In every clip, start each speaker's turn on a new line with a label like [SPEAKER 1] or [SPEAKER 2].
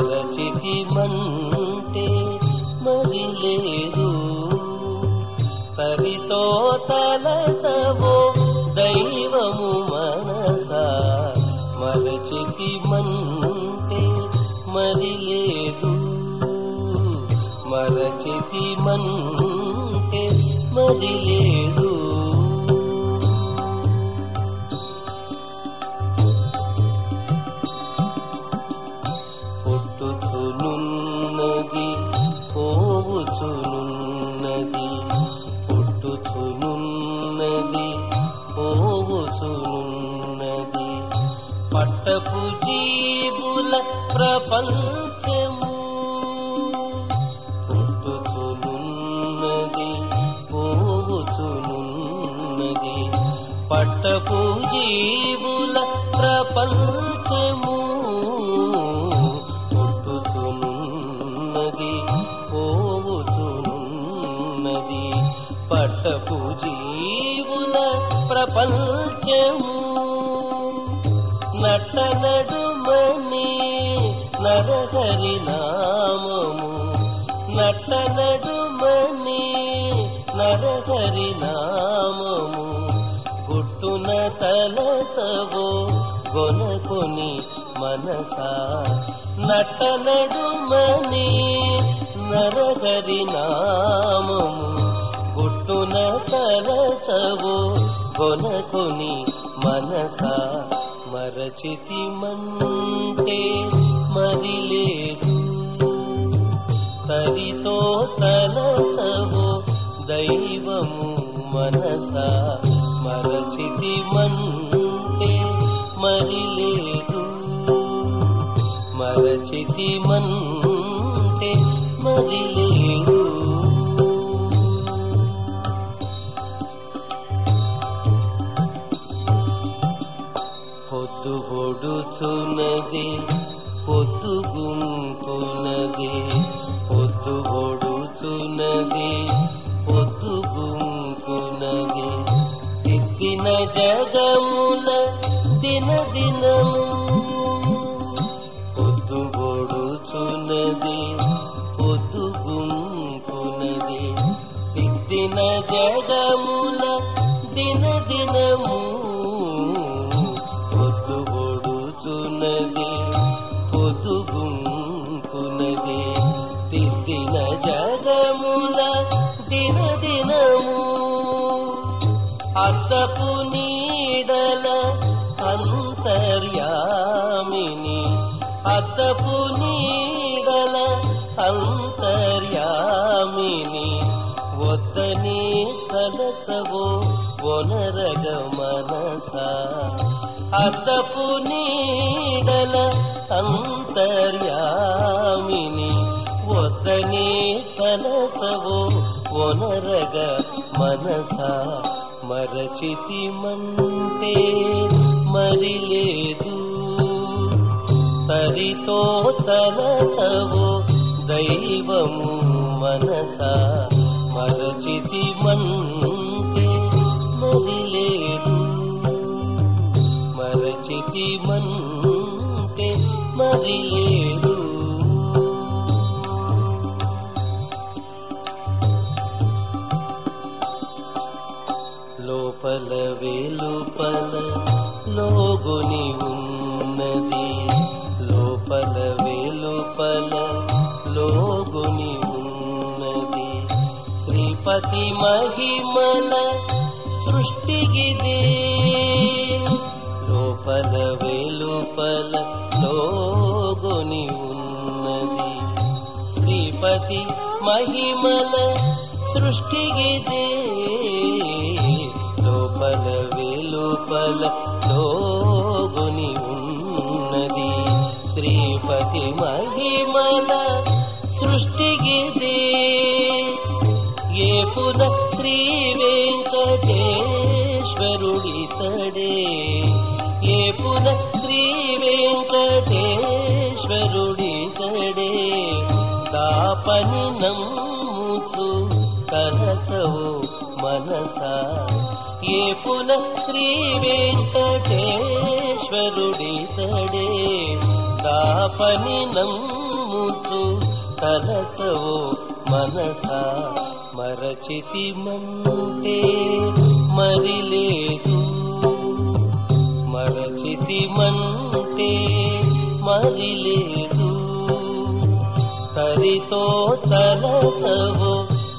[SPEAKER 1] మరచితిమంటే మరి లేదు హరితో తలచవో దైవము మనసా. మరచితిమంటే మరి లేదు మరచితిమంటే మరి లేదు పుట్టుచునున్నది పోవుచునున్నది. పట్టపు జీవుల ప్రపంచము పుట్టుచునున్నది పోవుచునున్నది. పట్టపు జీవుల ప్రపంచము పుట్టుచునున్నది. ప్రపంచము నటనడుమని నరహరి నామము. నటనడుమని నరహరి నామము. గుట్టున తలచవో గొనకొని మనసా. నటనడుమని నరహరి నామము. గుట్టున తలచవో గొనకొని మనసా మరచితిమంటే మరి లేదు తరితో తలచవో దైవము మనసా మరచితిమంటే మరి లేదు మరచితిమంటే మరి లేదు పొద్దు గుంకున్నది పొద్దు ఒడుచున్నది పొద్దు గుంకున్నది దిద్దిన జగముల దిన దినము అద్దపు నీడల అంతర్యామిని. అద్దపు నీడల అంతర్యామిని. వద్దని తలచవో ఒనరగ మనస అద్దపు నీడల అంతర్యామిని. వద్దని తలచవో ఒనరగ మనసా మరచితిమంటే మరి లేదు తరితో తలచవో దైవము మనసా మరచితిమంటే మరి లేదు మరచితిమంటే మరి లేదు లోపల వెలుపల లోగుని ఉన్నది లోపల వెలుపల లోగుని ఉన్నది శ్రీపతి మహిమల సృష్టిగిదే లోపల వెలుపల లోగుని ఉన్నది శ్రీపతి మహిమల సృష్టిగిదే లోపల వెలుపల లోగుని ఉన్నది శ్రీపతి మహిమల సృష్టిగిదే ఏ పున శ్రీ వెంకటేశ్వరుడితడే ఏ పున శ్రీ వెంకటేశ్వరుడితడే దాపని నమ్ముచు కలచవు మనసా ఏ పున శ్రీ వెంకటేశ్వరుడితడే దాపని నమ్ముచు కలచవు మనసా మరచితి మంటే మరిలేదు. మరచితి మంటే మరిలేదు. తరితో తలచవు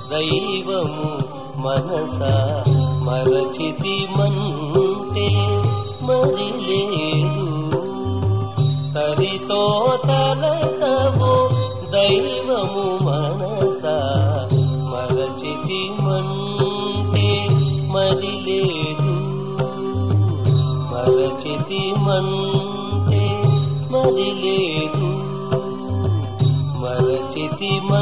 [SPEAKER 1] దైవము మనసా మరచితి మంటే మరి లేదు తరితో తలచవు దైవము మనసా మరచితి మంటే మరి లేదు మరచితి మంటే మరి లేదు మరచితి మన్